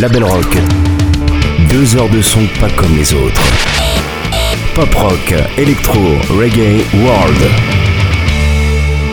Label Rock. Deux heures de son pas comme les autres. Pop rock, électro, reggae, world.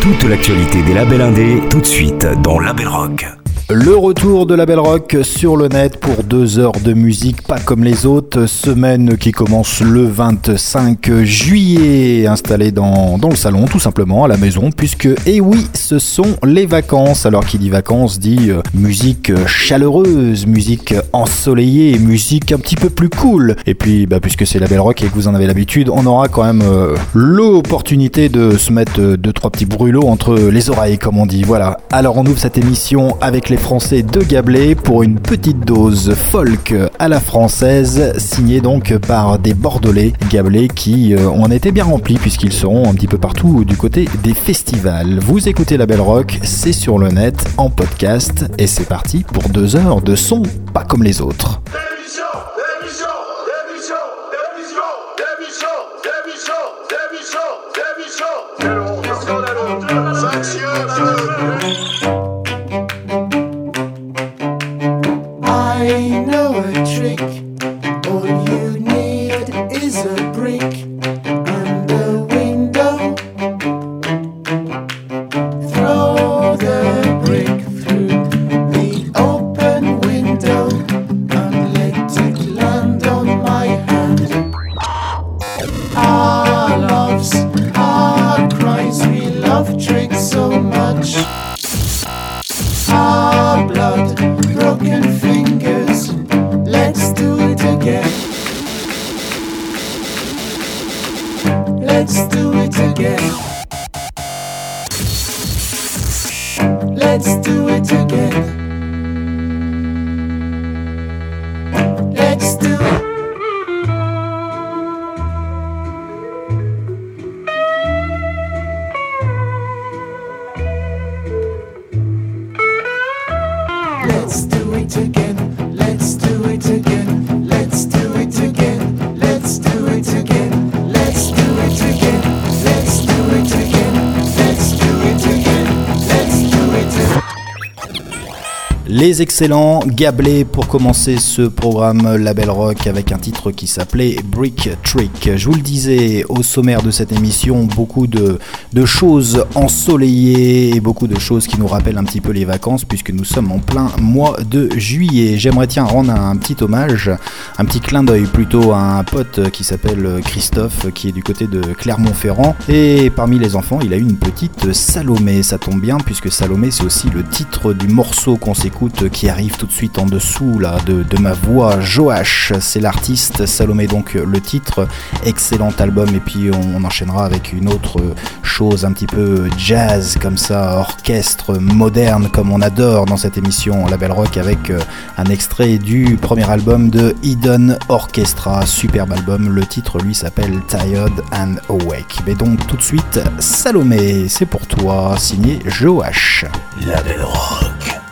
Toute l'actualité des labels indés, tout de suite dans Label Rock. Le retour de la Belle Rock sur le net pour deux heures de musique pas comme les autres. Semaine qui commence le 25 juillet, installé dans, dans le salon tout simplement, à la maison, puisque, eh oui, ce sont les vacances. Alors qui dit vacances dit euh, musique chaleureuse, musique ensoleillée, musique un petit peu plus cool. Et puis, bah, puisque c'est la Belle Rock et que vous en avez l'habitude, on aura quand même euh, l'opportunité de se mettre euh, deux, trois petits brûlots entre les oreilles, comme on dit. Voilà. Alors on ouvre cette émission avec les français de Gablé pour une petite dose folk à la française, signée donc par des Bordelais Gablé qui euh, ont été bien remplis puisqu'ils seront un petit peu partout du côté des festivals. Vous écoutez la Belle Rock, c'est sur le net, en podcast, et c'est parti pour deux heures de son pas comme les autres. Les excellents Gablé pour commencer ce programme Label Rock avec un titre qui s'appelait Brick Trick. Je vous le disais au sommaire de cette émission, beaucoup de, de, choses ensoleillées et beaucoup de choses qui nous rappellent un petit peu les vacances puisque nous sommes en plein mois de juillet. J'aimerais tiens rendre un petit hommage, un petit clin d'œil plutôt à un pote qui s'appelle Christophe qui est du côté de Clermont-Ferrand et parmi les enfants il a eu une petite Salomé. Ça tombe bien puisque Salomé c'est aussi le titre du morceau qu'on s'écoute qui arrive tout de suite en dessous là, de, ma voix. Joach, c'est l'artiste. Salomé, donc le titre. Excellent album. Et puis on, enchaînera avec une autre chose un petit peu jazz comme ça, orchestre moderne comme on adore dans cette émission La Belle Rock avec euh, un extrait du premier album de Eden Orchestra. Superbe album. Le titre lui s'appelle Tired and Awake. Mais donc tout de suite, Salomé, c'est pour toi, signé Joach. La Belle Rock.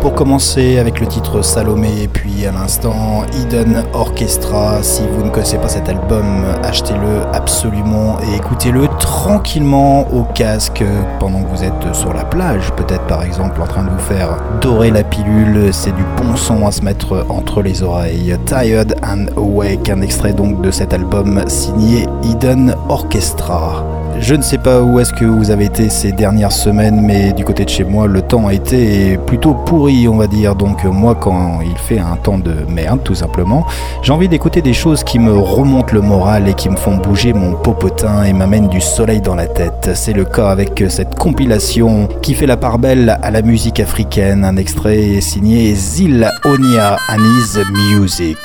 Pour commencer avec le titre Salomé et puis à l'instant Eden Orchestra. Si vous ne connaissez pas cet album, achetez-le absolument et écoutez-le tranquillement au casque pendant que vous êtes sur la plage, peut-être par exemple en train de vous faire dorer la pilule. C'est du bon son à se mettre entre les oreilles. Tired and Awake, un extrait donc de cet album signé Eden Orchestra. Je ne sais pas où est-ce que vous avez été ces dernières semaines, mais du côté de chez moi, le temps a été plutôt pourri, on va dire. Donc moi, quand il fait un temps de merde, tout simplement, j'ai envie d'écouter des choses qui me remontent le moral et qui me font bouger mon popotin et m'amènent du soleil dans la tête. C'est le cas avec cette compilation qui fait la part belle à la musique africaine. Un extrait signé Zil Onia Anis Music.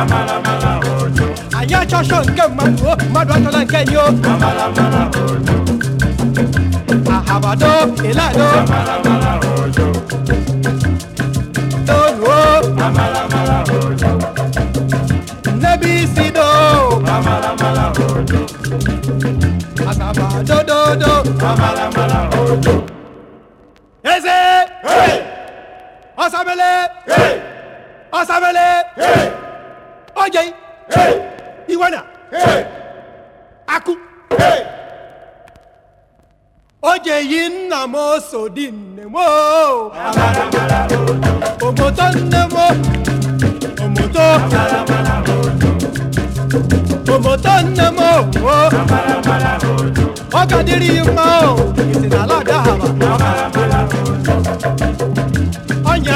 Amalamala ojo. anyị achọrọ nke mmadụ o, mmadụ achọrọ nke nyi o Amalamala ojo. ahabado ilado Amalamala ojo.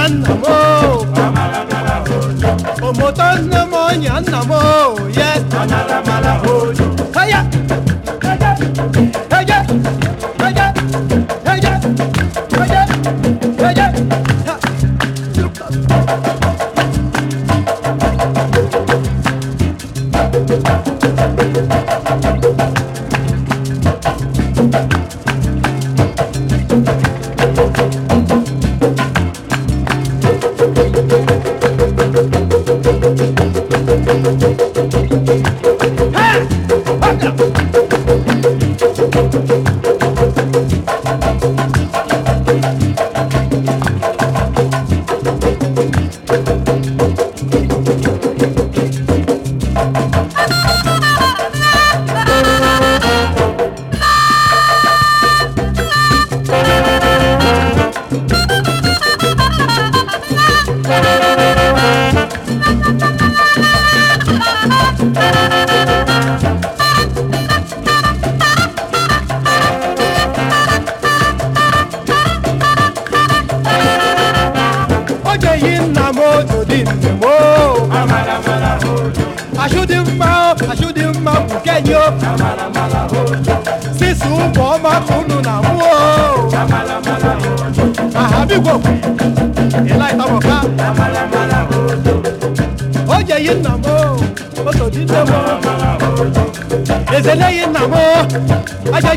nyanna mo. Omo to nne mo nyanna mo.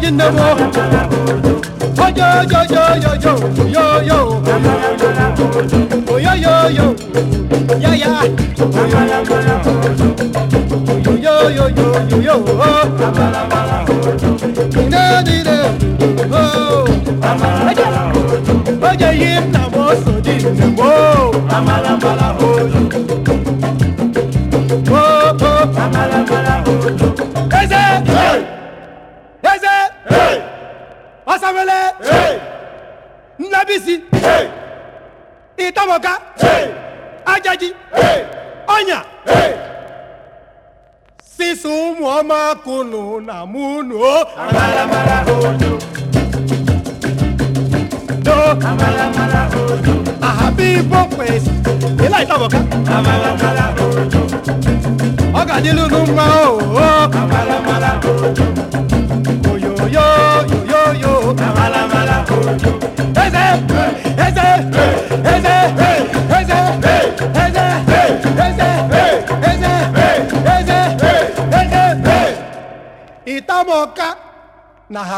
you.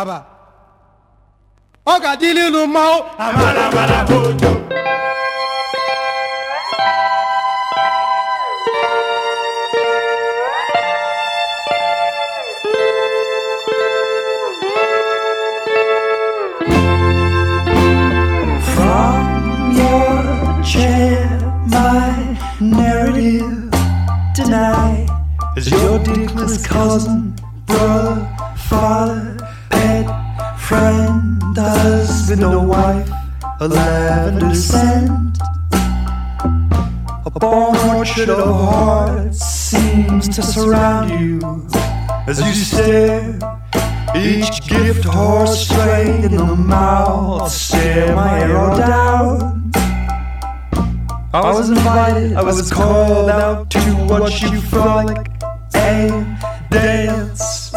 malaba ọkà dílé nu mọ́ àmàlàmàlà kò jọ. surround you as you stare. Each gift horse straight in the mouth, stare my arrow down. I was invited, I was called out to watch you frolic and dance.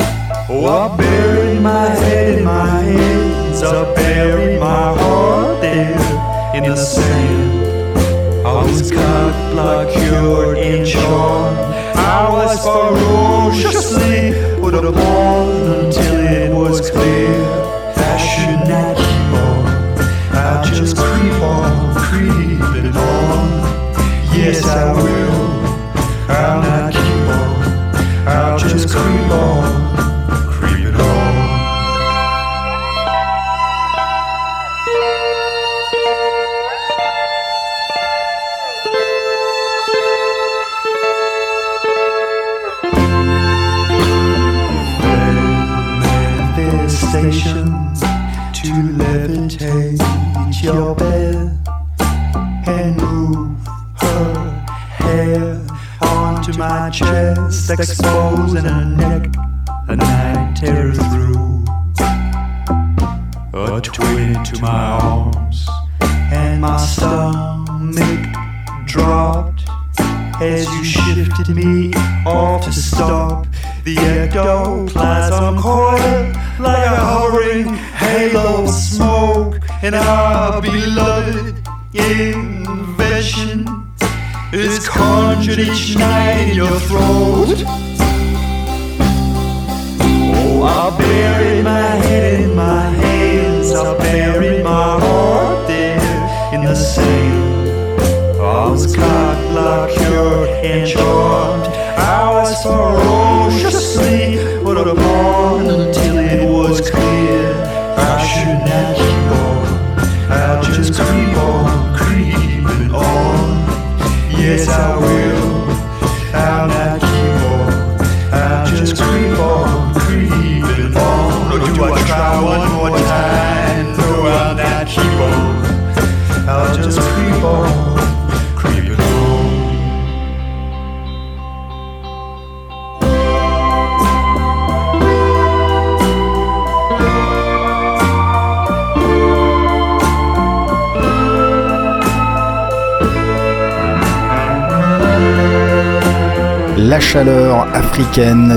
Oh, I buried my head in my hands, I buried my heart there in the sand. I was like you're in charge ferociously would have borne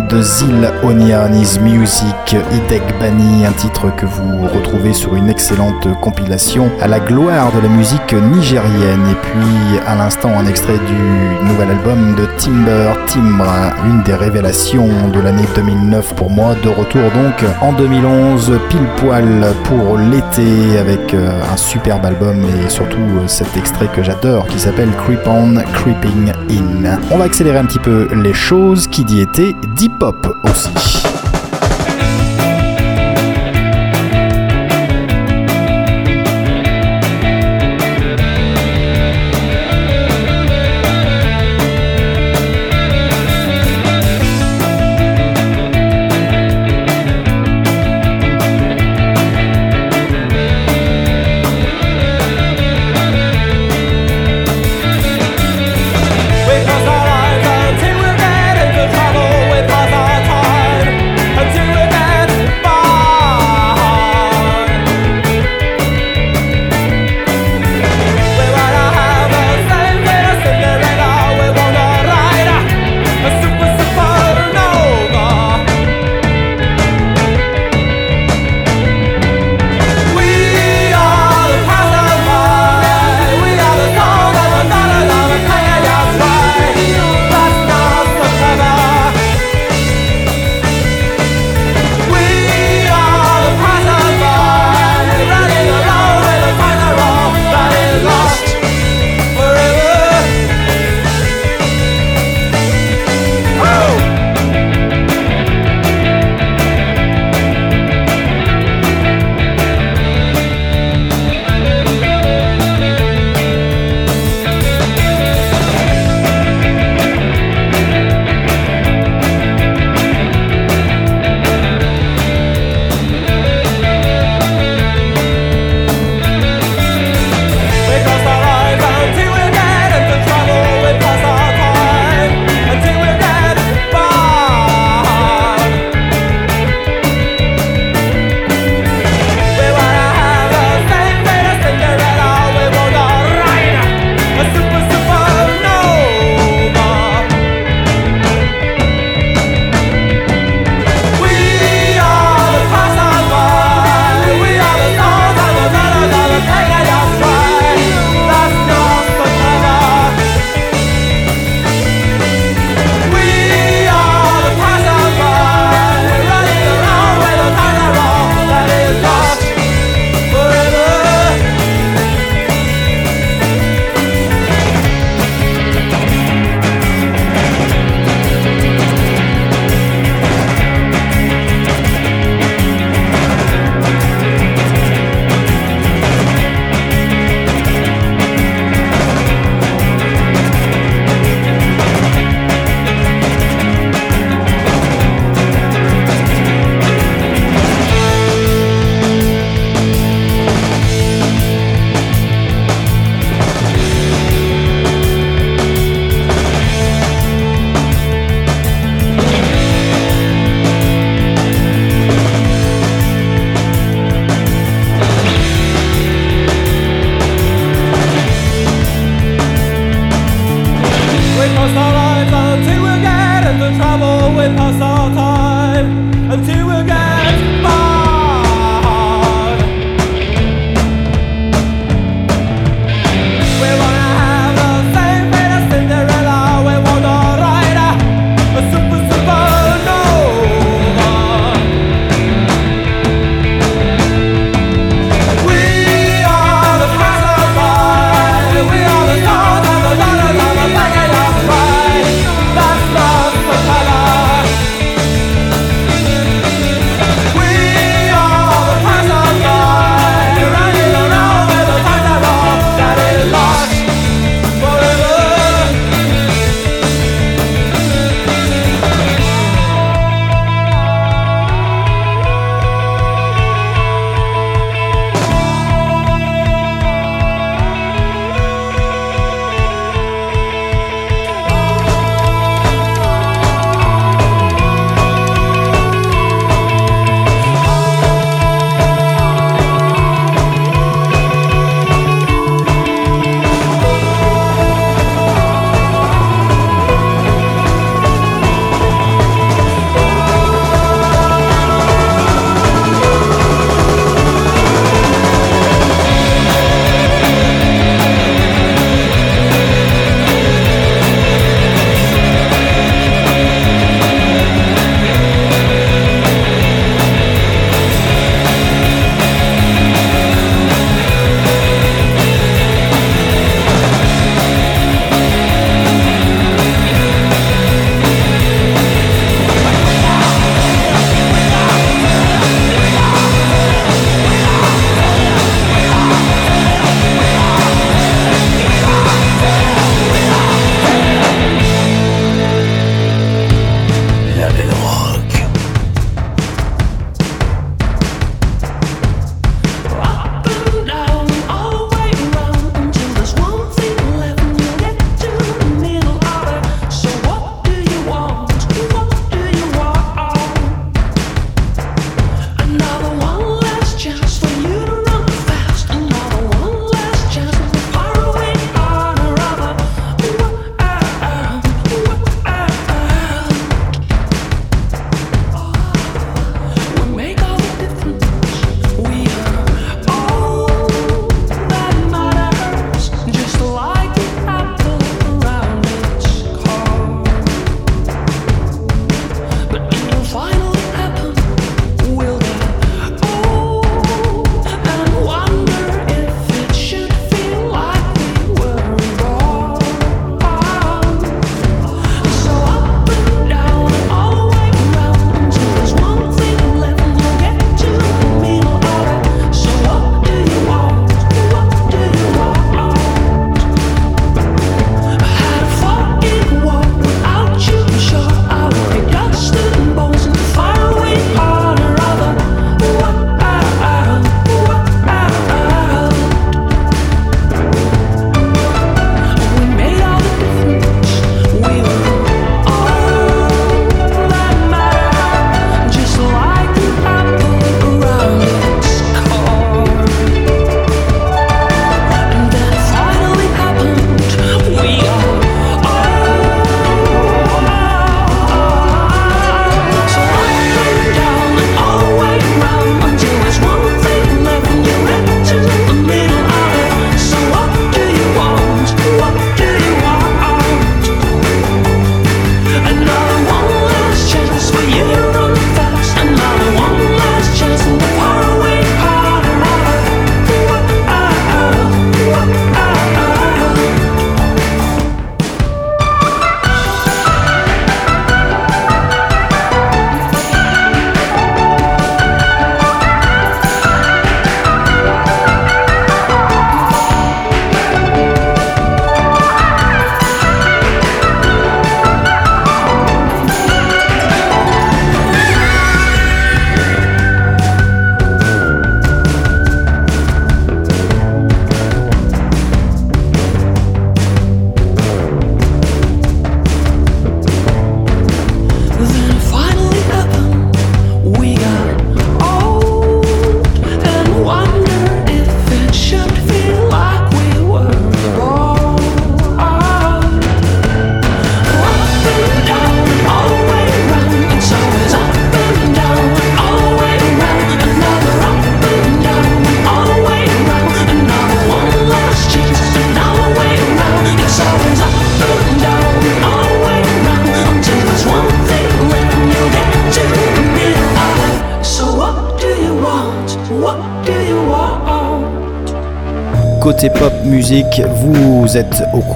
de Zil Onianis Music Bani, un titre que vous retrouvez sur une excellente compilation à la gloire de la musique nigérienne. Et puis à l'instant un extrait du nouvel album de Timber Timbre, une des révélations de l'année 2009 pour moi, de retour donc en 2011, pile poil pour l'été avec euh, un superbe album et surtout euh, cet extrait que j'adore qui s'appelle Creep On Creeping In. On va accélérer un petit peu les choses, qui dit été, pop aussi.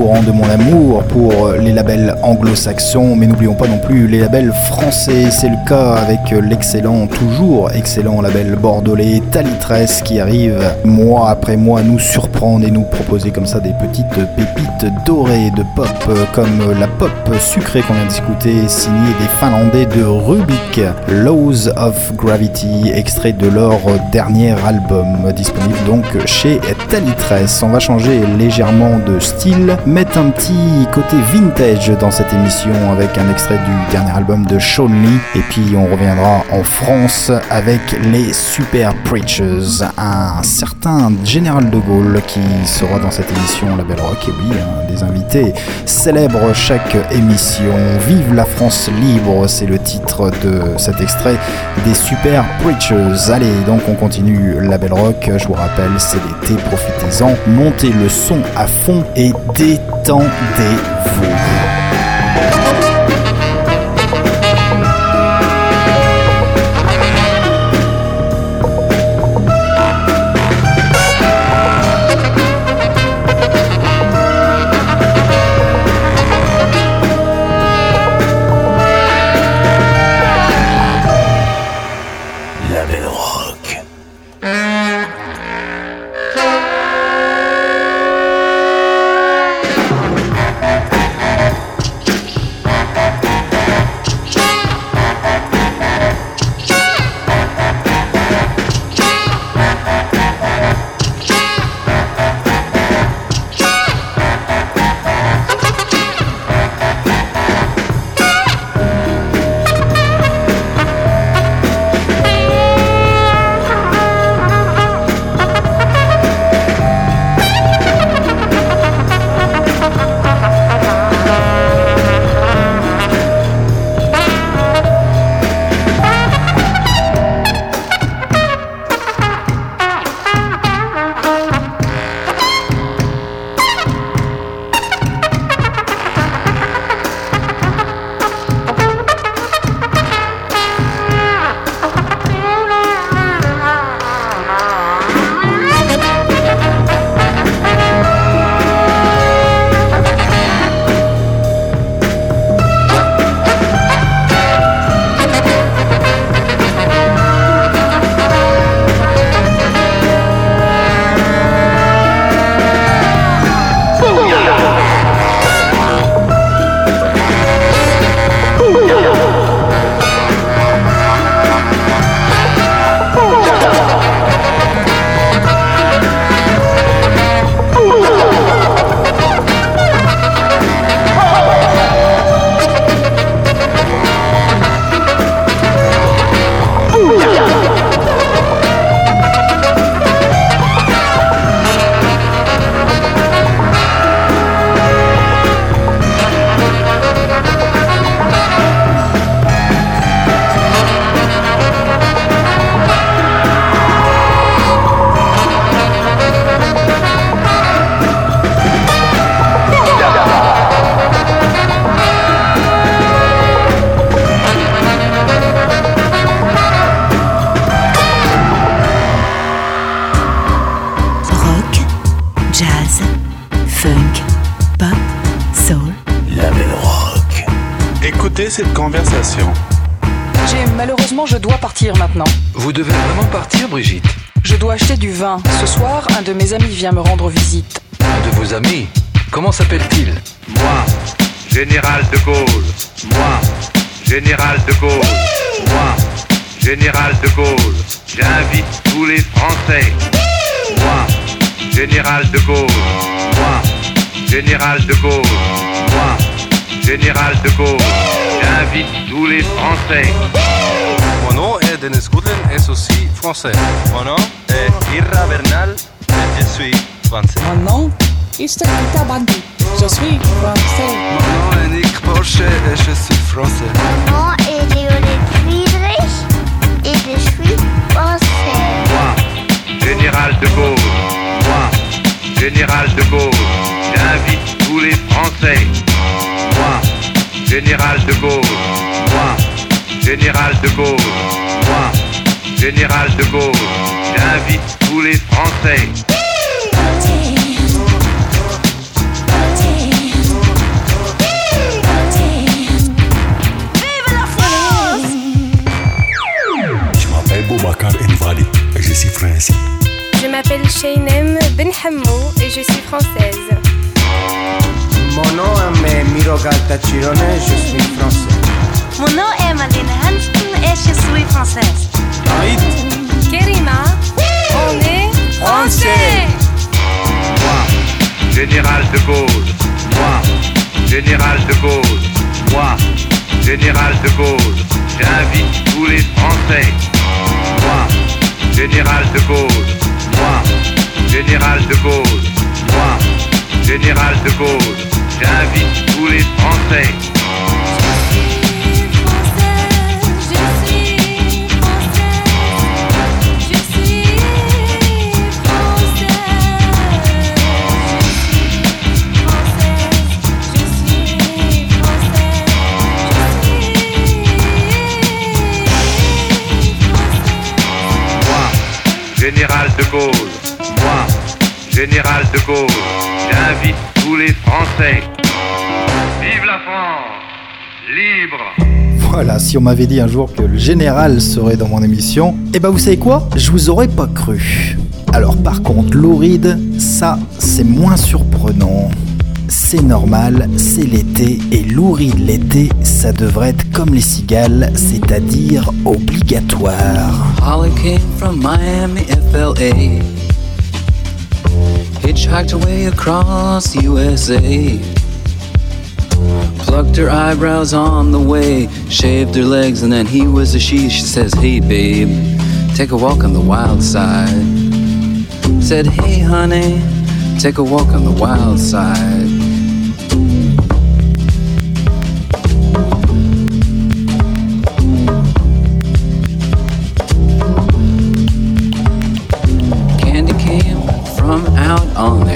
De mon amour pour les labels anglo-saxons, mais n'oublions pas non plus les labels français. C'est le cas avec l'excellent, toujours excellent label bordelais Talitress qui arrive mois après mois nous surprendre et nous proposer comme ça des petites pépites dorées de pop, comme la pop sucrée qu'on a discuté, signée des Finlandais de Rubik, Laws of Gravity, extrait de leur dernier album, disponible donc chez Talitress. On va changer légèrement de style, mettre un petit côté vintage dans cette émission avec un extrait du dernier album de Sean Lee. Et puis on reviendra en France avec les Super Preachers, un certain Général de Gaulle qui sera dans cette émission La Belle Rock. Et oui, des invités célèbres chaque émission. Vive la France libre, c'est le titre de cet extrait des Super Preachers. Allez, donc on continue La Belle Rock. Je vous rappelle, c'est l'été, profitez-en montez le son à fond et détendez-vous. Vient me rendre visite. Un de vos amis Comment s'appelle-t-il? Moi, Général de Gaulle. Moi, Général de Gaulle. Moi, Général de Gaulle. J'invite tous les Français. Moi, Général de Gaulle. Moi, Général de Gaulle. Moi, Général de Gaulle. J'invite tous les Français. Mon nom est Denis Goodlin et aussi français. Mon nom est Irra Bernal 20. Mon nom est Bandit. Je suis français. Mon nom est Nick Porsche et je suis français. Mon nom est Léonid Friedrich et je suis français. Moi, général de Gaulle. Moi, général de Gaulle. J'invite tous les Français. Moi, général de Gaulle. Moi, général de Gaulle. Moi, général de Gaulle. J'invite tous les Français. Je m'appelle Bobakar Invalide et je suis française. Je m'appelle Shainem Benhamou et je suis française. Mon nom est Miro et je suis française. Mon nom est Maline Hampton et je suis française. Kerima, on est français. Général de Gaulle. Moi, général de Gaulle. Moi, général de Gaulle. J'invite tous les Français. Moi, général de Gaulle. Moi, général de Gaulle. Moi, général de Gaulle. J'invite tous les Français. Moi, Général de Gaulle. J'invite tous les Français. Vive la France Libre Voilà, si on m'avait dit un jour que le général serait dans mon émission, eh ben vous savez quoi? Je vous aurais pas cru. Alors par contre, Louride, ça c'est moins surprenant. C'est normal, c'est l'été, et Louride l'été, ça devrait être comme les cigales, c'est-à-dire obligatoire. Holly came from Miami, FLA. Hitchhiked away across USA. Plucked her eyebrows on the way, shaved her legs, and then he was a she. She says, Hey babe, take a walk on the wild side. Said, Hey honey, take a walk on the wild side.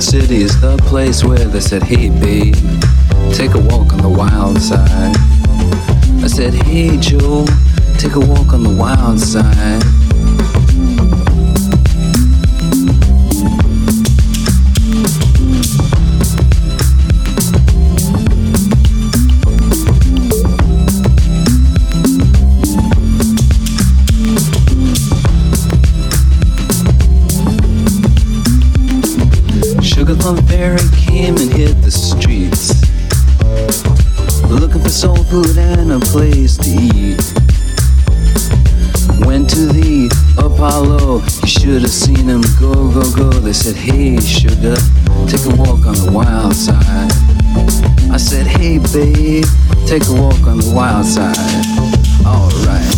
City is the place where they said, Hey babe, take a walk on the wild side. I said, Hey Joe, take a walk on the wild side. They said, Hey, sugar, take a walk on the wild side. I said, Hey, babe, take a walk on the wild side. Alright.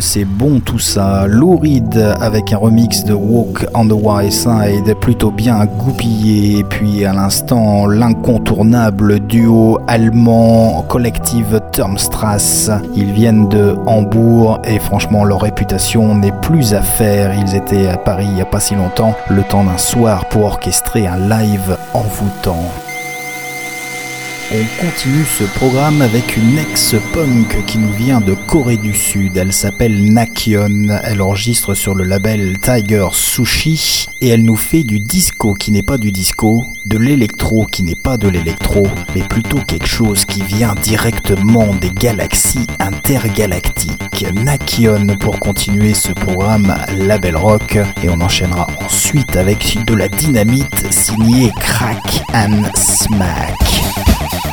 c'est bon tout ça. Louride avec un remix de Walk on the Wild Side, plutôt bien goupillé. Et puis à l'instant, l'incontournable duo allemand collective Turmstrasse. Ils viennent de Hambourg et franchement, leur réputation n'est plus à faire. Ils étaient à Paris il n'y a pas si longtemps, le temps d'un soir pour orchestrer un live envoûtant. On continue ce programme avec une ex-punk qui nous vient de Corée du Sud. Elle s'appelle Nakion. Elle enregistre sur le label Tiger Sushi et elle nous fait du qui n'est pas du disco, de l'électro qui n'est pas de l'électro, mais plutôt quelque chose qui vient directement des galaxies intergalactiques. Nakion pour continuer ce programme Label Rock et on enchaînera ensuite avec de la dynamite signée Crack and Smack.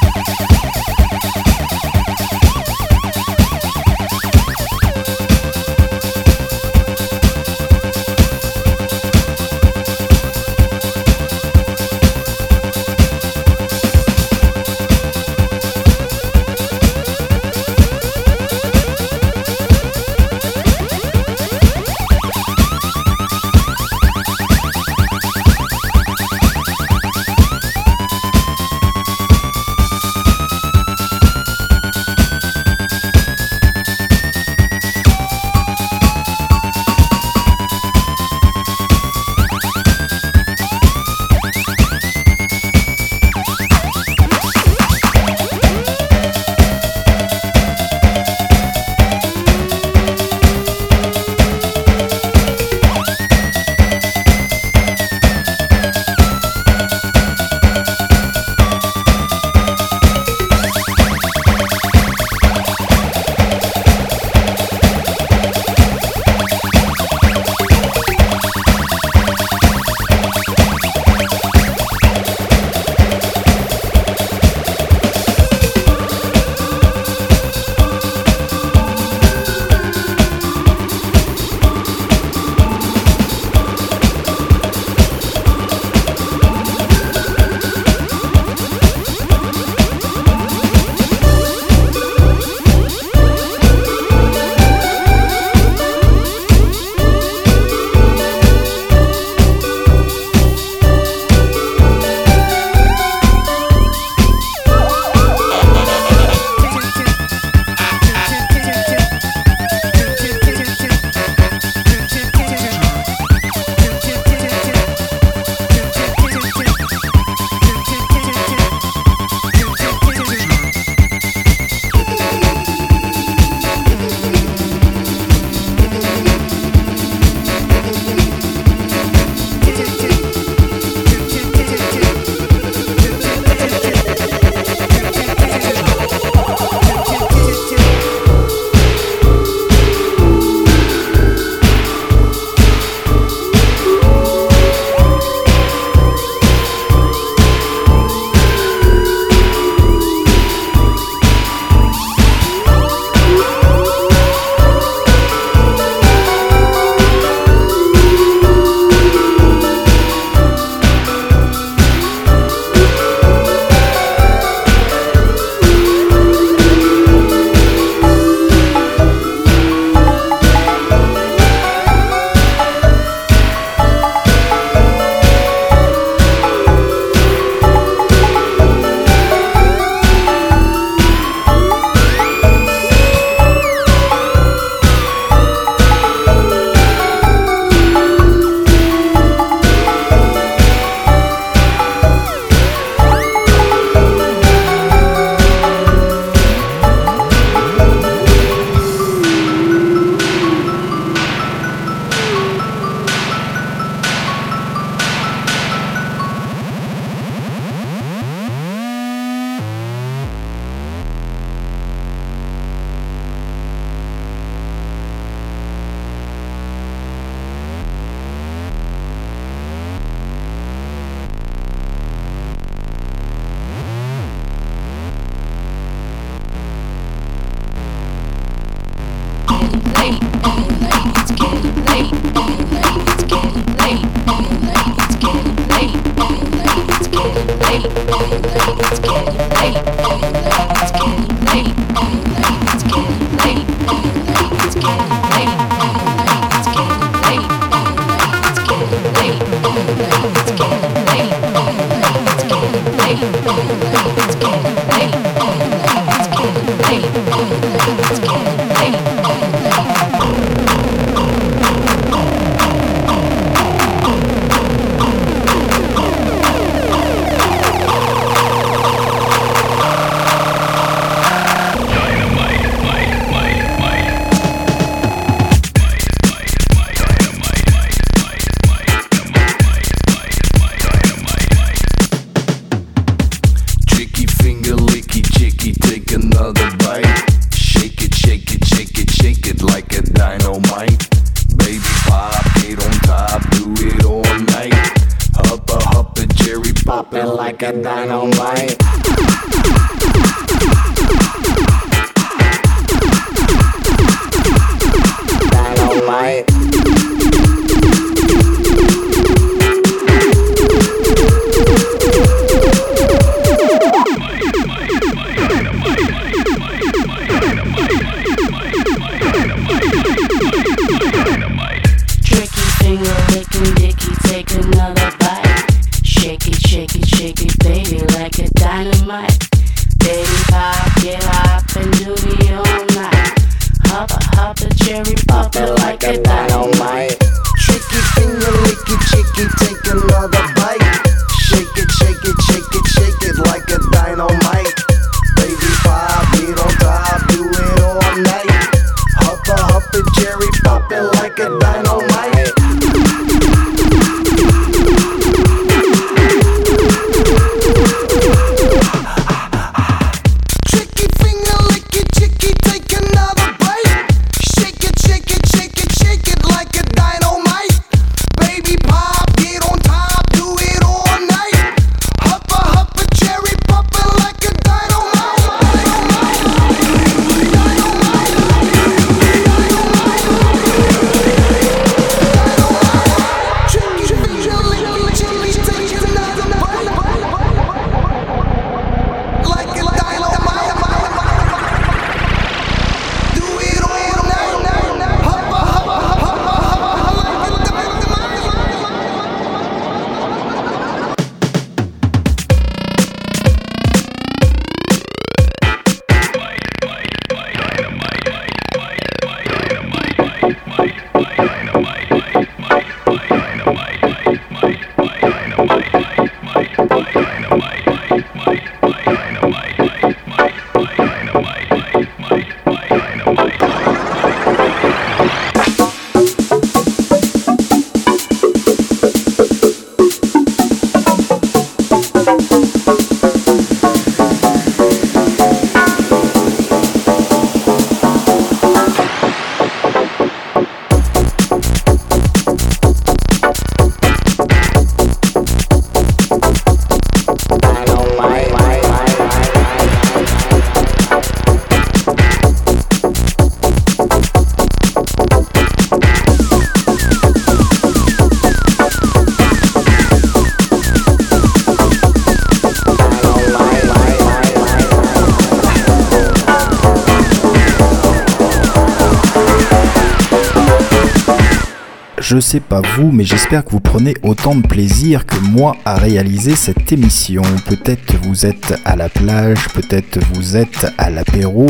Sais pas vous, mais j'espère que vous prenez autant de plaisir que moi à réaliser cette émission. Peut-être vous êtes à la plage, peut-être vous êtes à l'apéro,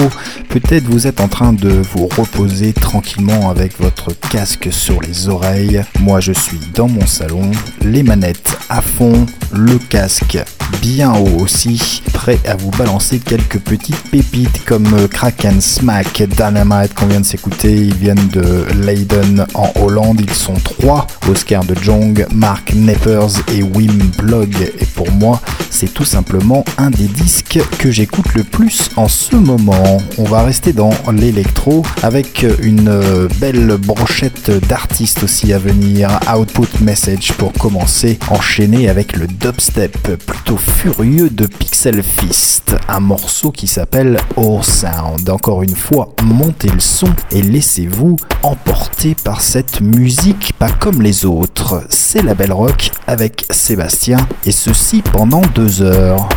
peut-être vous êtes en train de vous reposer tranquillement avec votre casque sur les oreilles. Moi je suis dans mon salon, les manettes à fond, le casque bien haut aussi, prêt à vous balancer quelques petites pépites comme euh, Kraken Smack, Dynamite qu'on vient de s'écouter. Ils viennent de Leiden en Hollande. Ils sont trois Oscar de Jong, Mark Neppers et Wim Blog. Et pour moi, c'est tout simplement un des disques que j'écoute le plus en ce moment. Rester dans l'électro avec une euh, belle brochette d'artistes aussi à venir. Output Message pour commencer, enchaîné avec le dubstep plutôt furieux de Pixel Fist, un morceau qui s'appelle All Sound. Encore une fois, montez le son et laissez-vous emporter par cette musique pas comme les autres. C'est la belle rock avec Sébastien et ceci pendant deux heures.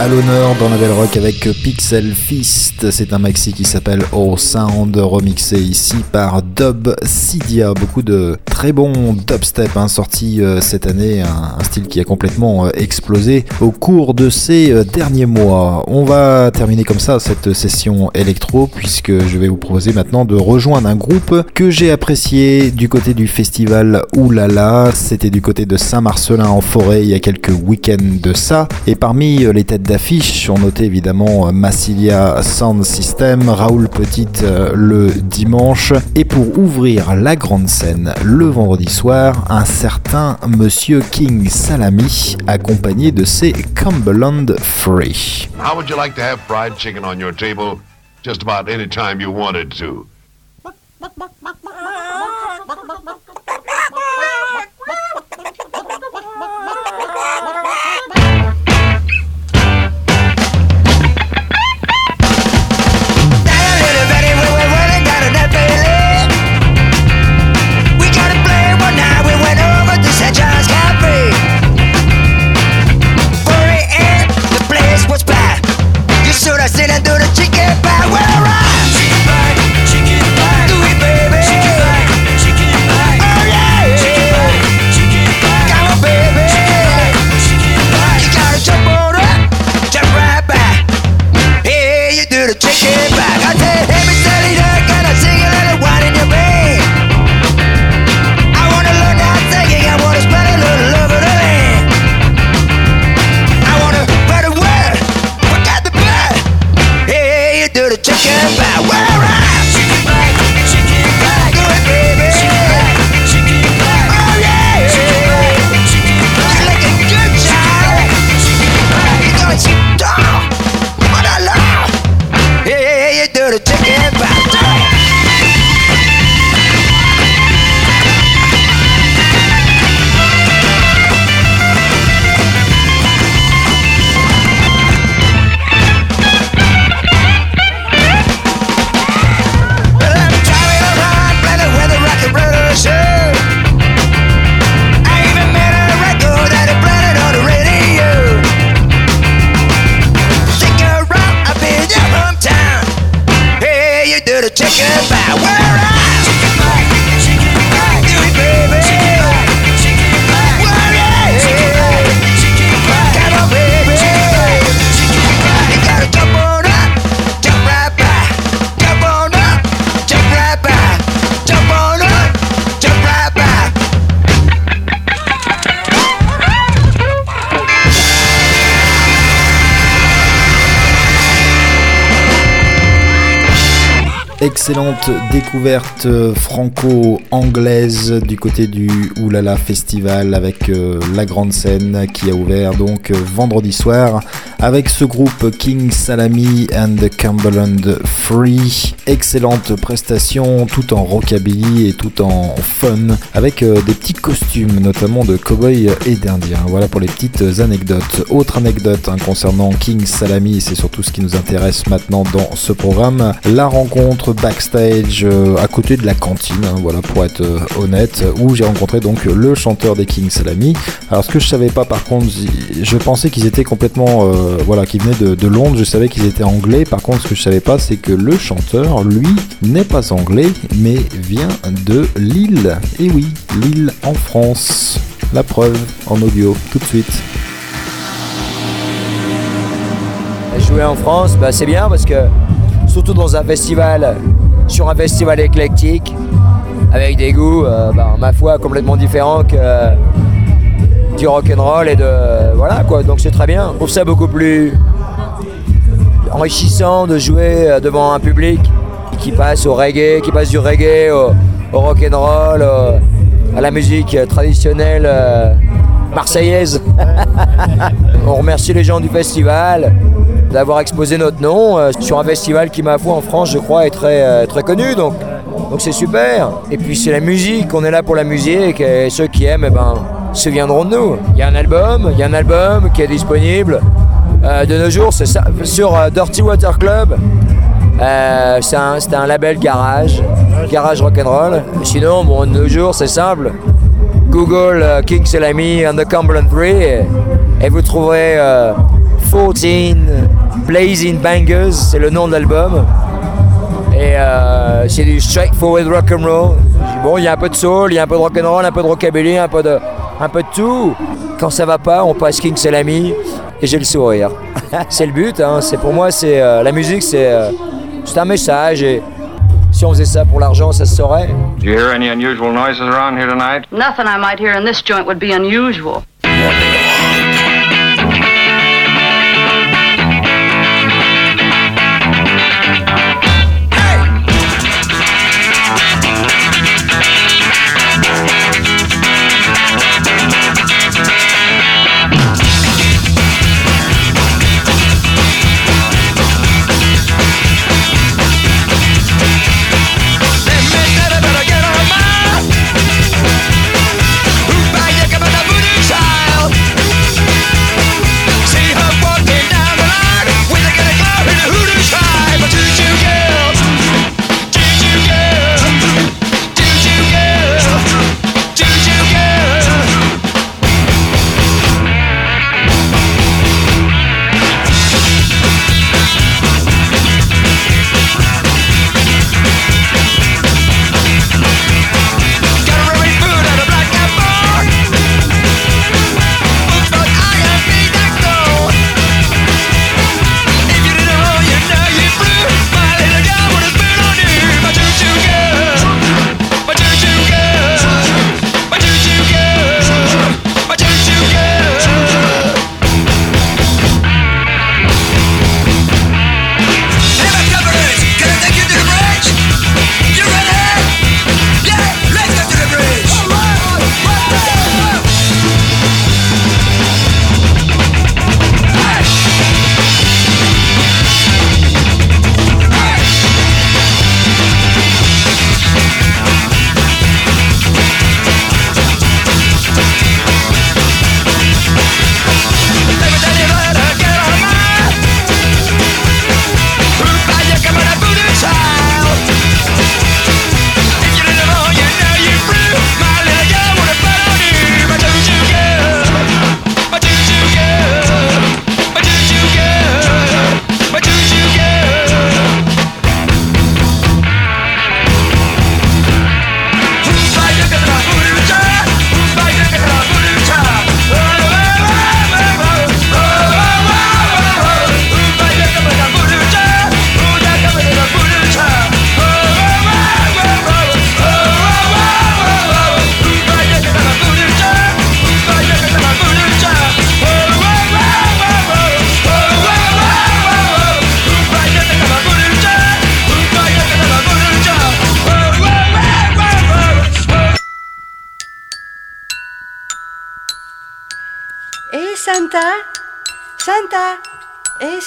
À l'honneur dans Belle Rock avec Pixel Fist. C'est un maxi qui s'appelle All Sound, remixé ici par Dubsidia. Beaucoup de très bons dubstep hein, sortis euh, cette année, un, style qui a complètement euh, explosé au cours de ces euh, derniers mois. On va terminer comme ça cette session électro puisque je vais vous proposer maintenant de rejoindre un groupe que j'ai apprécié du côté du festival Oulala. C'était du côté de Saint-Marcelin en forêt il y a quelques week-ends de ça. Et parmi les têtes d'affiche, on notait évidemment Massilia Sound System, Raoul Petit euh, le dimanche. Et pour ouvrir la grande scène le vendredi soir, un certain Monsieur King Salami, accompagné de ses Cumberland Free. How would you like to have fried chicken on your table? Just about any time you wanted to? horas eran de Excellente découverte euh, franco-anglaise du côté du Oulala Festival avec euh, la grande scène qui a ouvert donc euh, vendredi soir avec ce groupe King Salami and the Cumberland Free. Excellente prestation tout en rockabilly et tout en fun avec des petits costumes notamment de cowboy et d'indiens. Voilà pour les petites anecdotes. Autre anecdote hein, concernant King Salami, c'est surtout ce qui nous intéresse maintenant dans ce programme, la rencontre backstage euh, à côté de la cantine, hein, voilà pour être euh, honnête, où j'ai rencontré donc le chanteur des King Salami. Alors ce que je savais pas par contre, je pensais qu'ils étaient complètement, euh, voilà, qu'ils venaient de, de Londres, je savais qu'ils étaient anglais. Par contre, ce que je savais pas, c'est que le chanteur, lui, n'est pas anglais, mais vient de Lille. Et oui, Lille en France. La preuve en audio, tout de suite. Jouer en France, bah, c'est bien parce que surtout dans un festival, sur un festival éclectique, avec des goûts, euh, bah, ma foi, complètement différents que euh, du rock'n'roll et de voilà quoi. Donc c'est très bien. Je trouve ça beaucoup plus enrichissant de jouer euh, devant un public qui passe au reggae, qui passe du reggae au, au rock'n'roll, à la musique traditionnelle euh, marseillaise. On remercie les gens du festival d'avoir exposé notre nom euh, sur un festival qui, ma foi, en France, je crois, est très, euh, très connu. Donc donc c'est super. Et puis c'est la musique, on est là pour la musique et ceux qui aiment, eh ben, se viendront de nous. Il y a un album, il y a un album qui est disponible euh, de nos jours, c'est sur Dirty Water Club. C'est un, un, label garage, garage rock'n'roll. Sinon, bon, de nos jours, c'est simple. Google King Salami and the Cumberland 3 et vous trouverez 14 Plays in Bangers, c'est le nom de l'album. Et euh, c'est du straightforward rock and roll. Bon, il y a un peu de soul, il y a un peu de rock and roll, un peu de rockabilly, un peu de, un peu de tout. Quand ça va pas, on passe King Salami et j'ai le sourire. c'est le but. Hein. C'est pour moi, c'est euh, la musique, c'est euh, un message. Et si on faisait ça pour l'argent, ça se saurait. Do you hear any unusual noises around here tonight? Nothing I might hear in this joint would be.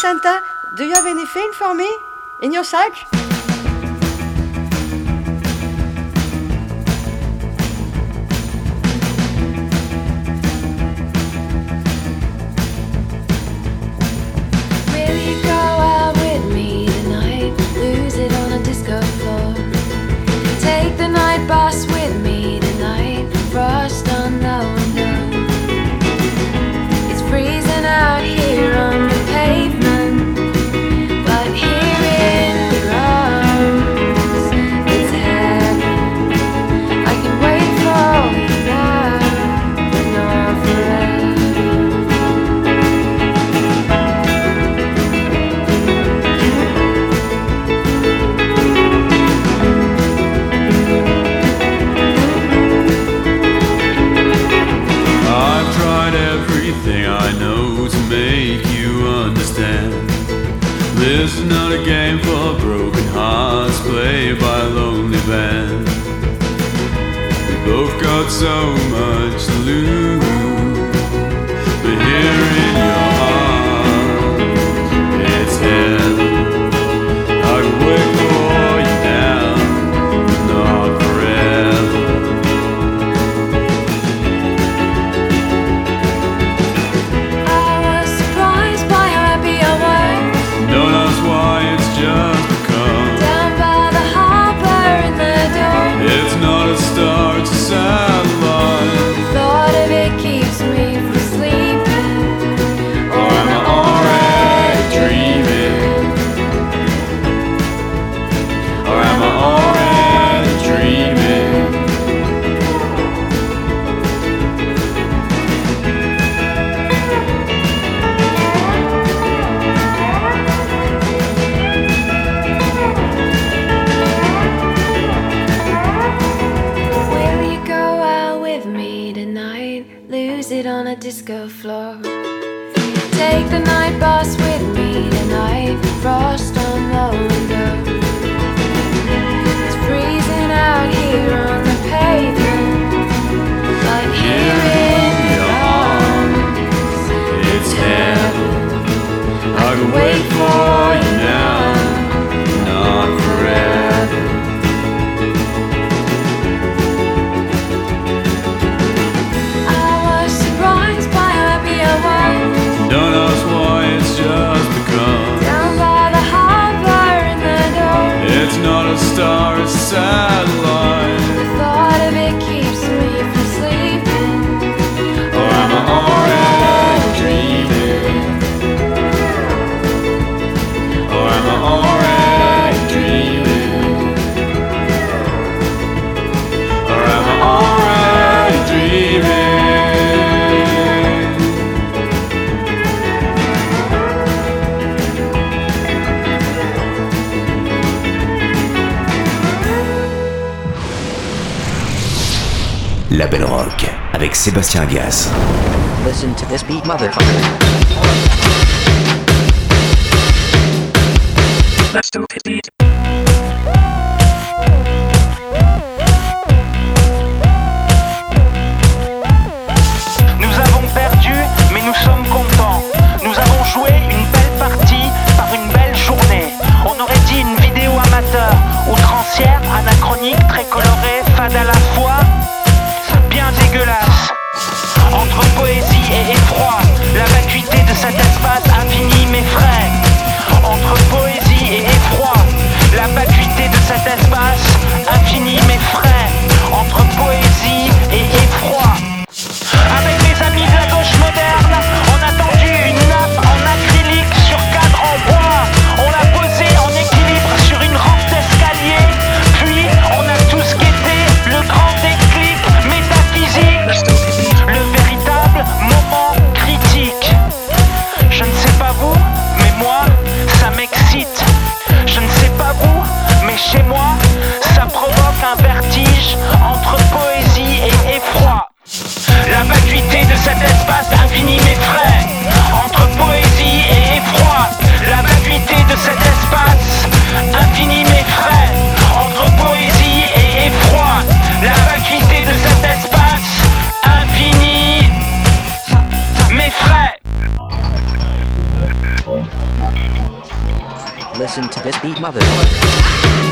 Santa, do you have anything for me in your sack? so avec Sébastien Diaz. Listen to this beat, motherfucker. Let's do beat. This beat, mother.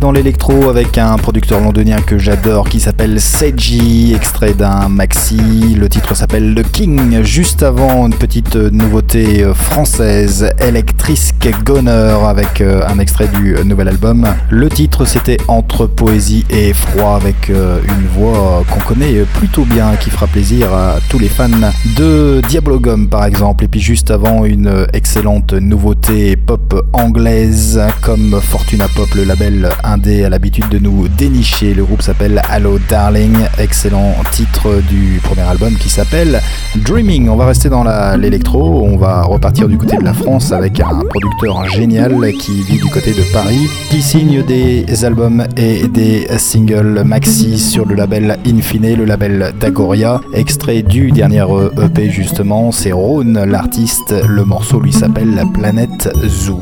Dans l'électro avec un producteur londonien que j'adore qui s'appelle Seiji, extrait d'un maxi. Le titre s'appelle The King. Juste avant, une petite nouveauté française, Electric Goner, avec euh, un extrait du nouvel album. Le titre c'était Entre poésie et froid, avec euh, une voix qu'on connaît plutôt bien, qui fera plaisir à tous les fans de Diablo Gum par exemple. Et puis juste avant, une excellente nouveauté pop anglaise comme Fortuna Pop, le label indé a l'habitude de nous dénicher. Le groupe s'appelle Hello Darling, excellent titre du premier album qui s'appelle Dreaming. On va rester dans l'électro, on va repartir du côté de la France avec un producteur génial qui vit du côté de Paris, qui signe des albums et des singles maxi sur le label Infine, le label d'Agoria. Extrait du dernier EP justement, c'est Rhône l'artiste. Le morceau lui s'appelle La planète Zoo.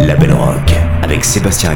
La Belle Rock avec Sébastien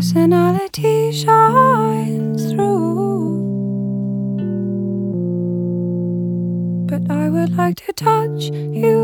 personality shines through. But I would like to touch you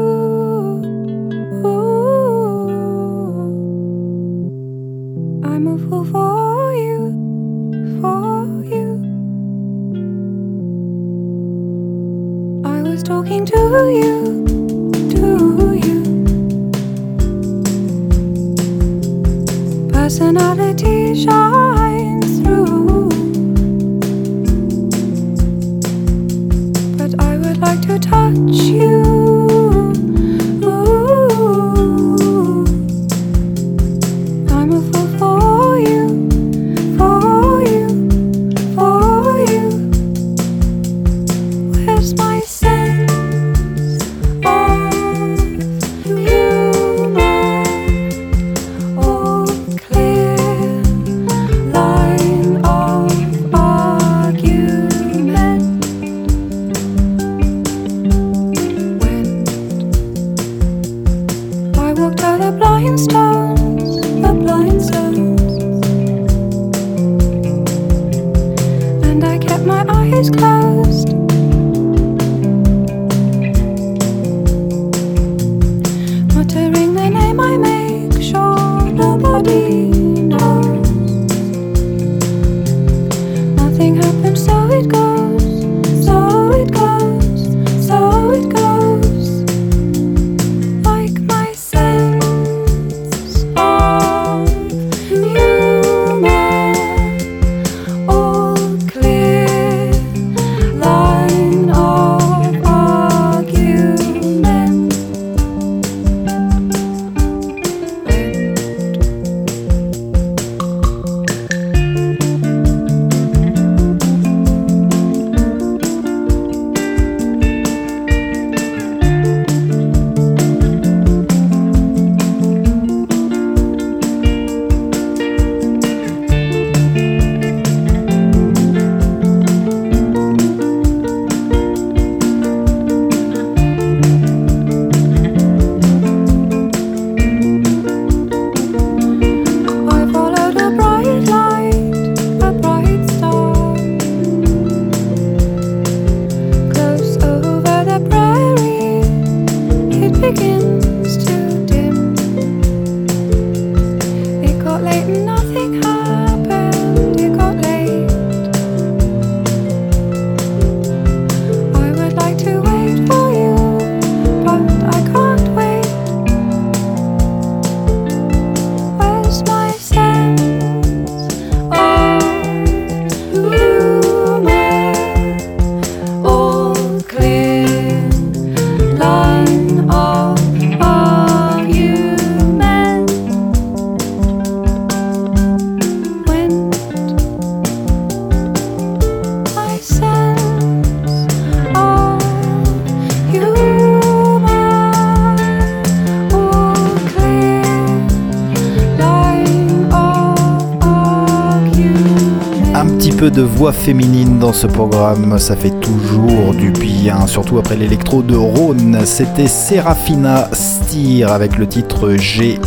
féminine dans ce programme, ça fait toujours du bien, surtout après l'électro de Rhône. C'était Serafina Stier avec le titre GSOH,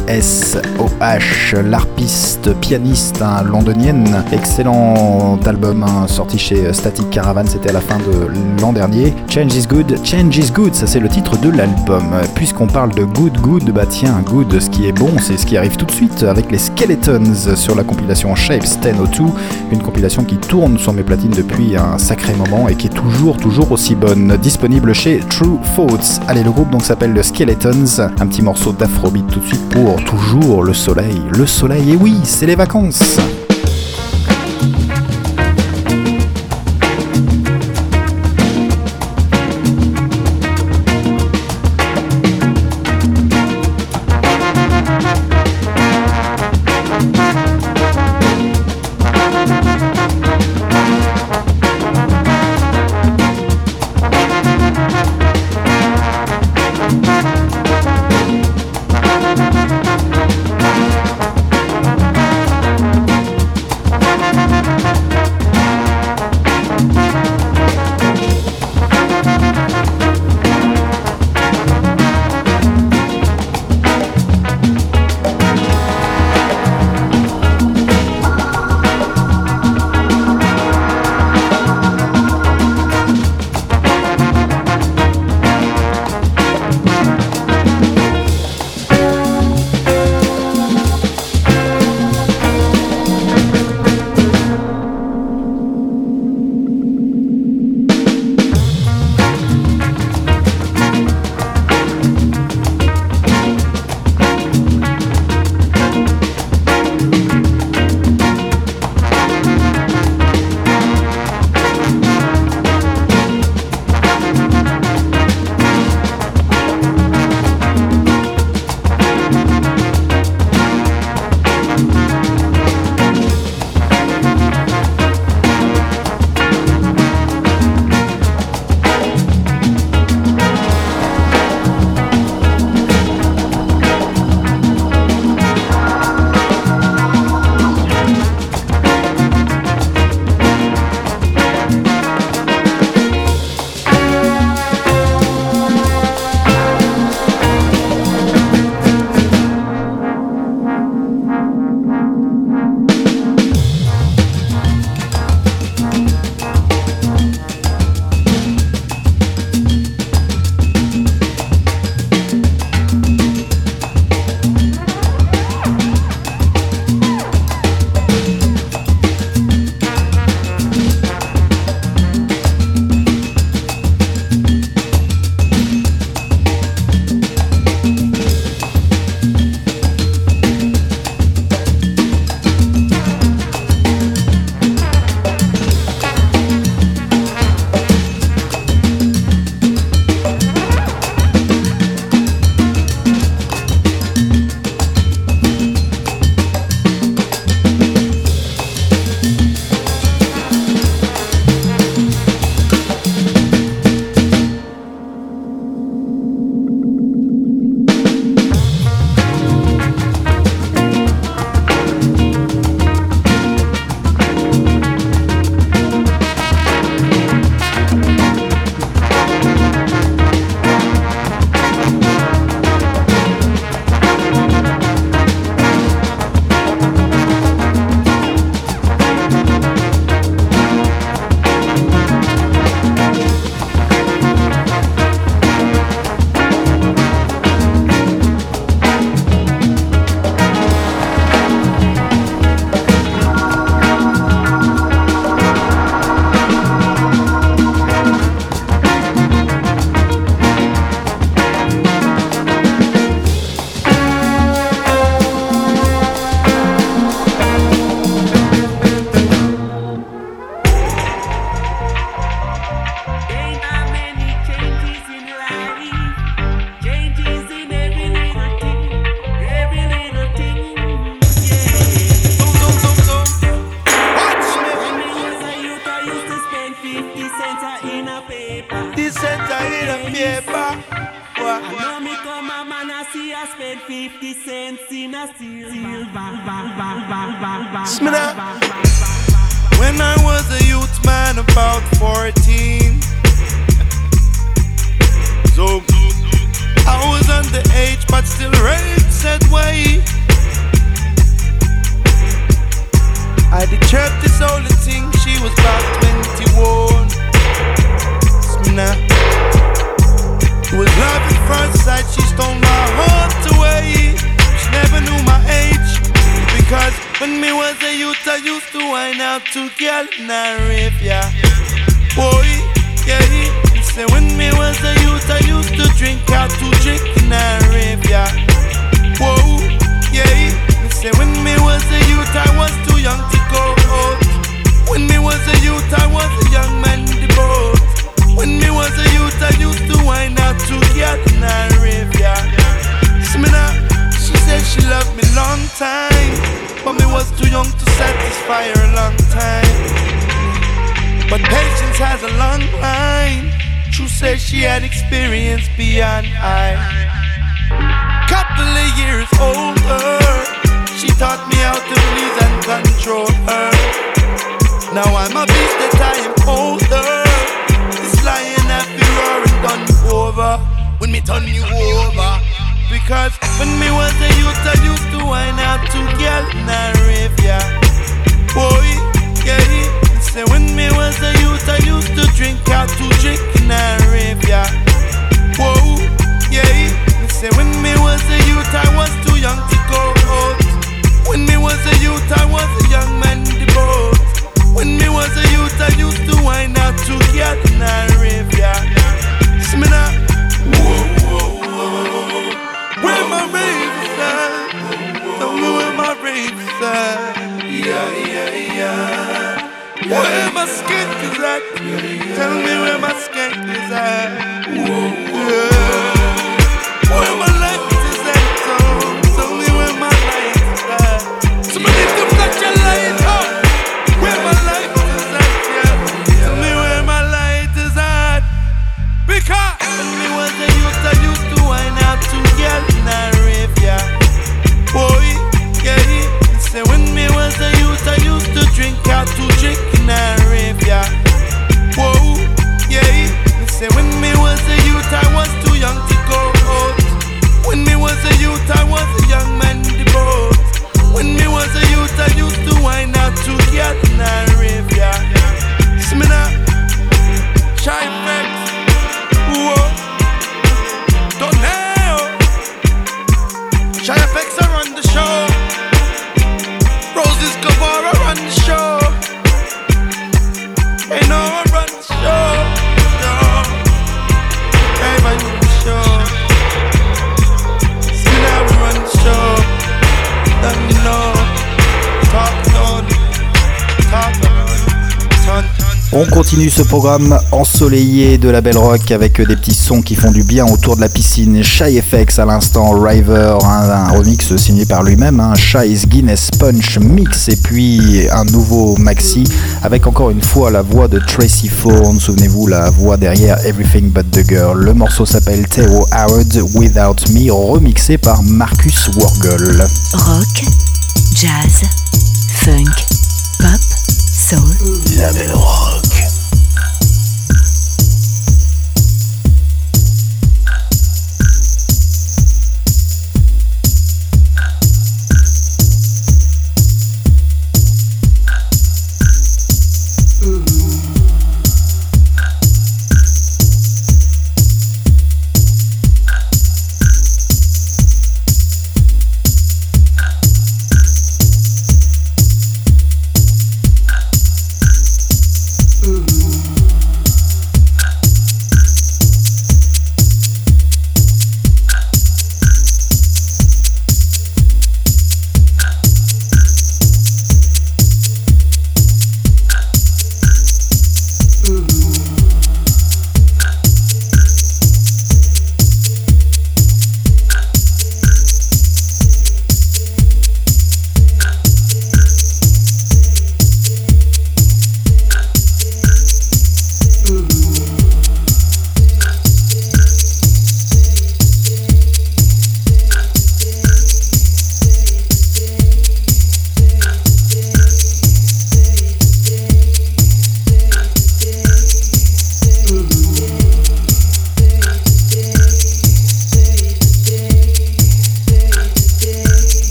l'arpiste pianiste hein, londonienne. Excellent album hein, sorti chez Static Caravan, c'était à la fin de l'an dernier. Change is good, change is good, ça c'est le titre de l'album. Puisqu'on parle de good, good, bah tiens, good, ce qui est bon, c'est ce qui arrive tout de suite avec les Skeletons sur la compilation Shapes 1002, une compilation qui tourne sur mes platines depuis un sacré moment et qui est toujours, toujours aussi bonne. Disponible chez True Thoughts. Allez, le groupe donc s'appelle le Skeletons. Un petit morceau d'afrobeat tout de suite pour toujours le soleil. Le soleil, et oui, c'est les vacances. In a paper. What? I know me come a man I see I spend 50 cents in a silver. Smina. When I was a youth man, about 14. So I was underage, but still raped said way. I did chirp this only thing, she was about 21. Smina. It was love at first sight, she stole my heart away. She never knew my age. Because when me was a youth, I used to wine out to girl in a rave, yeah. Boy, yeah. You say when me was a youth, I used to drink out to drink in a rave, yeah. Whoa, yeah. You say when me was a youth, I was too young to go out. When me was a youth, I was a young man in the boat. When me was a youth, I used to wine out to get in a rave, yeah. Smina, she said she loved me long time, but me was too young to satisfy her a long time. But patience has a long line. True says she had experience beyond I. Couple of years older, she taught me how to please and control her. Now I'm a beast that I am older. Over when me turn you over. Because when me was a youth, I used to wine out to girl in a rave, yeah. Boy, yeah. Say when me was a youth, I used to drink out to drink in a rave, yeah. Whoa, yeah. Say when me was a youth, I was too young to go out. When me was a youth, I was a young man in the boat. When me was a youth, I used to wine out to girl in a rave. Smina, whoa, whoa, whoa. Where my raves at? Tell me where my raves at. Yeah, yeah, yeah. Where my skank is at? Tell me where my skank is at. Yeah. Where my drink in a yeah. Whoa, yeah. Say when me was a youth, I was too young to go out. When me was a youth, I was a young man boat. When me was a youth, I used to wine out to girl in On continue ce programme ensoleillé de la Belle Rock avec des petits sons qui font du bien autour de la piscine. Shy FX à l'instant, River, un, un remix signé par lui-même, hein, Shy's Guinness Punch Mix, et puis un nouveau maxi avec encore une fois la voix de Tracy Fawn. Souvenez-vous, la voix derrière Everything But the Girl. Le morceau s'appelle Theo Howard Without Me, remixé par Marcus Wargol. Rock, jazz, funk, pop, soul. La Belle Rock.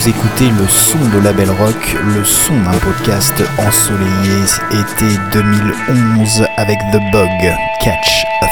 Vous écoutez le son de Label Rock, le son d'un podcast ensoleillé, été 2011 avec The Bug, Catch a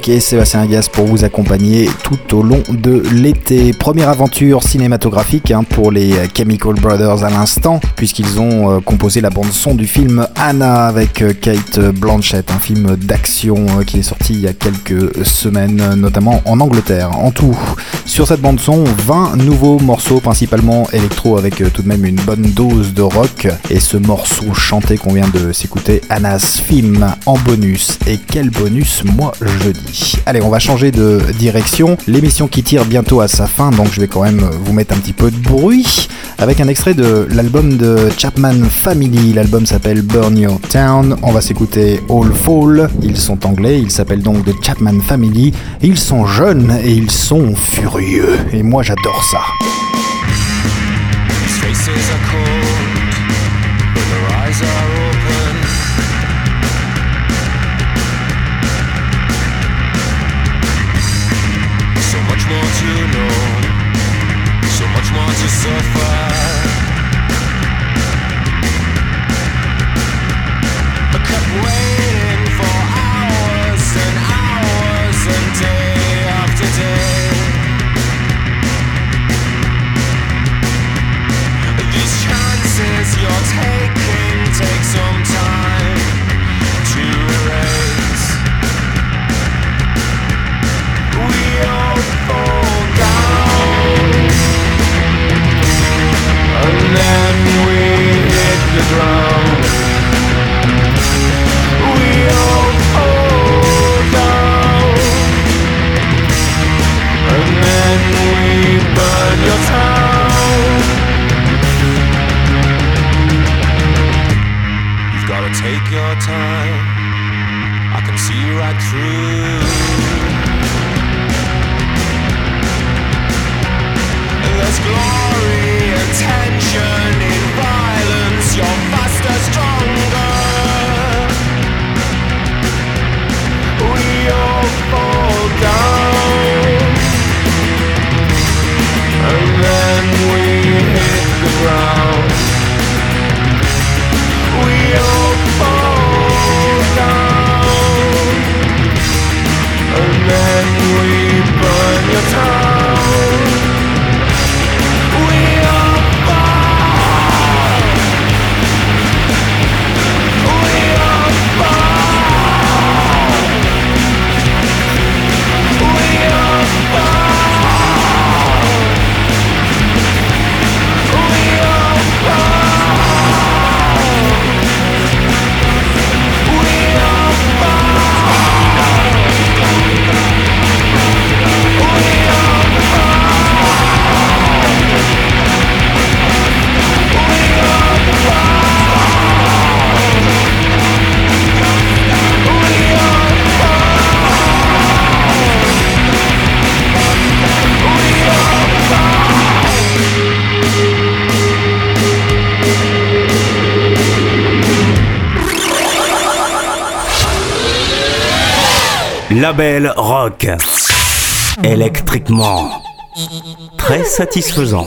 Rock et Sébastien Agas pour vous accompagner tout au long de l'été. Première aventure cinématographique hein, pour les Chemical Brothers à l'instant, puisqu'ils ont euh, composé la bande-son du film Anna avec euh, Kate Blanchett, un film d'action euh, qui est sorti il y a quelques semaines, notamment en Angleterre. En tout, sur cette bande-son, 20 nouveaux morceaux, principalement électro, avec tout de même une bonne dose de rock. Et ce morceau chanté qu'on vient de s'écouter, Anna's Film, en bonus. Et quel bonus, moi je dis. Allez, on va changer de direction. L'émission qui tire bientôt à sa fin, donc je vais quand même vous mettre un petit peu de bruit avec un extrait de l'album de Chapman Family. L'album s'appelle Burn Your Town. On va s'écouter All Fall. Ils sont anglais, ils s'appellent donc The Chapman Family. Ils sont jeunes et ils sont furieux. Et moi j'adore ça. More. I kept waiting for hours and hours and day after day. These chances you're taking take some time to erase. We all fall take your time. I can see right through. Glory and tension in violence. You're faster, Label rock. Électriquement. Très satisfaisant.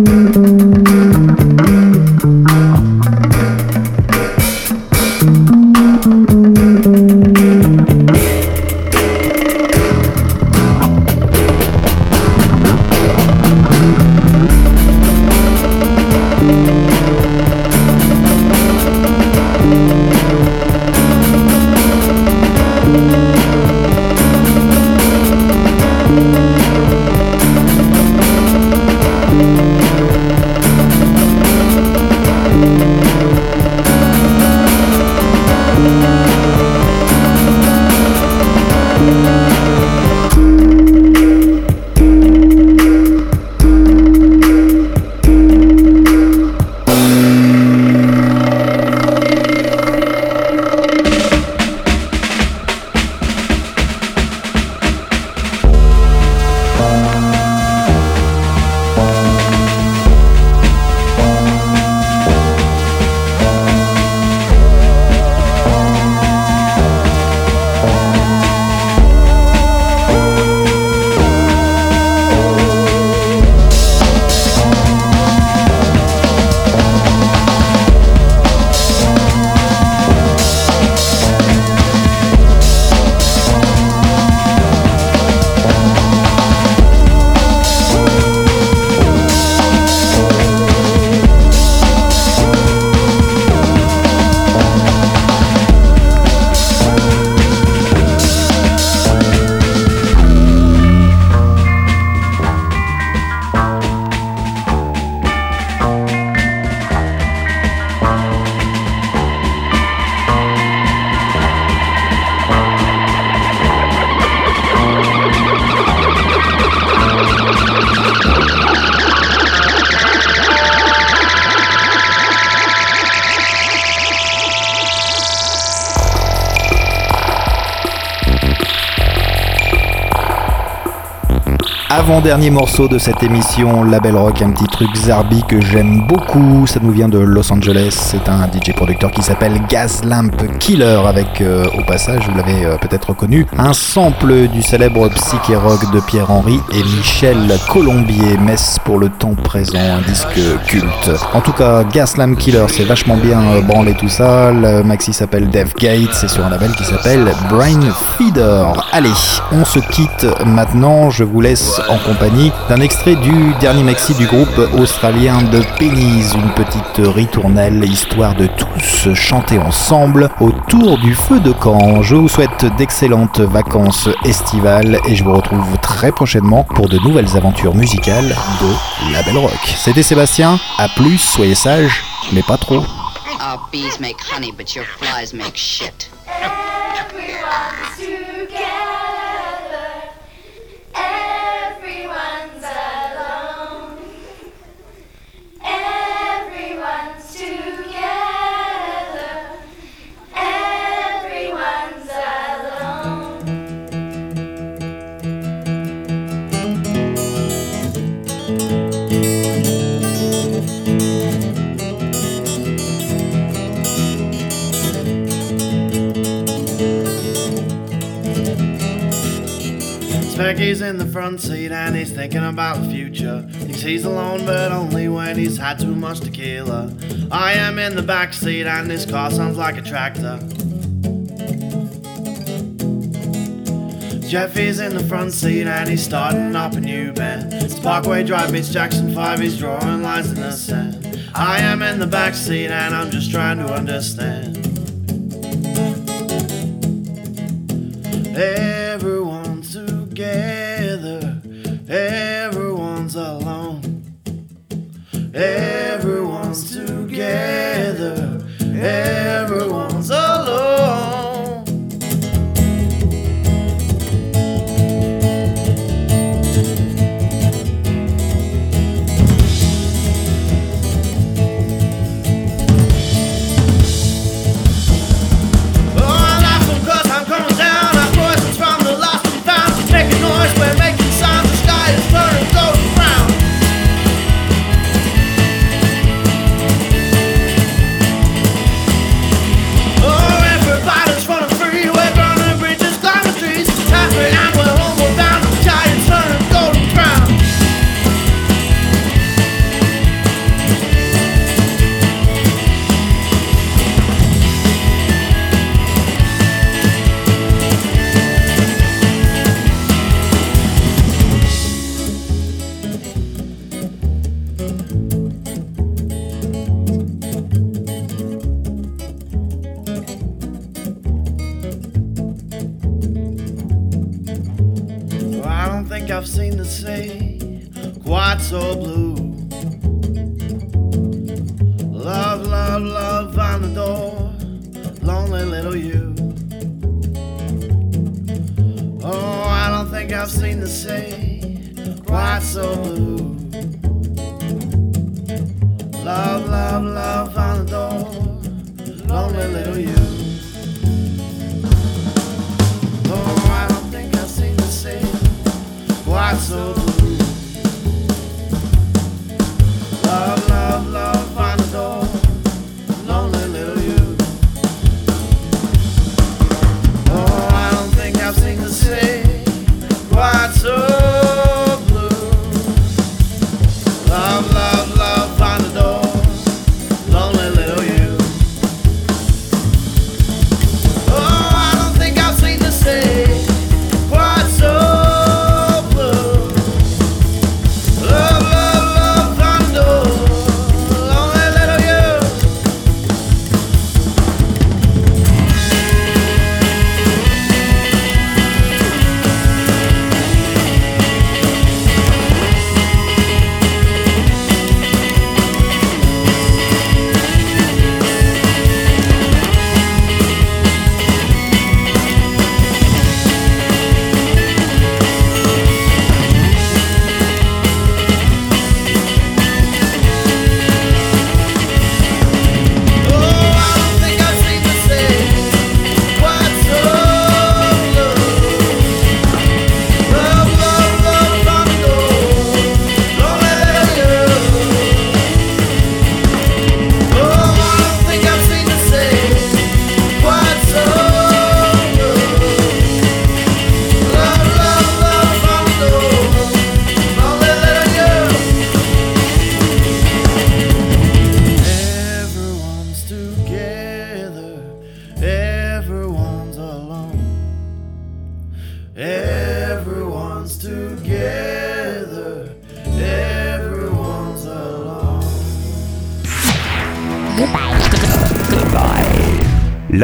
Avant-dernier morceau de cette émission Label Rock, un petit truc Zarbi que j'aime beaucoup. Ça nous vient de Los Angeles. C'est un DJ producteur qui s'appelle Gaslamp Killer avec, euh, au passage, vous l'avez euh, peut-être reconnu, un sample du célèbre psyché rock de Pierre-Henry et Michel Colombier, Messe pour le temps présent, un disque culte. En tout cas, Gaslamp Killer, c'est vachement bien euh, branlé tout ça. Le maxi s'appelle Dev Gate, c'est sur un label qui s'appelle Brain Feeder. Allez, on se quitte maintenant. Je vous laisse en compagnie d'un extrait du dernier maxi du groupe australien de Pennies, une petite ritournelle histoire de tous chanter ensemble autour du feu de camp. Je vous souhaite d'excellentes vacances estivales et je vous retrouve très prochainement pour de nouvelles aventures musicales de La Belle Rock. C'était Sébastien, à plus, soyez sages, mais pas trop. Our bees make honey, but your flies make shit. Front seat and he's thinking about the future. Thinks he's alone, but only when he's had too much tequila. I am in the back seat and this car sounds like a tractor. Jeffy's in the front seat and he's starting up a new band. It's Parkway Drive meets Jackson 5, he's drawing lines in the sand. I am in the back seat and I'm just trying to understand. Everyone's Hey.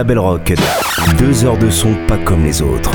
Label Rock. Deux heures de son pas comme les autres.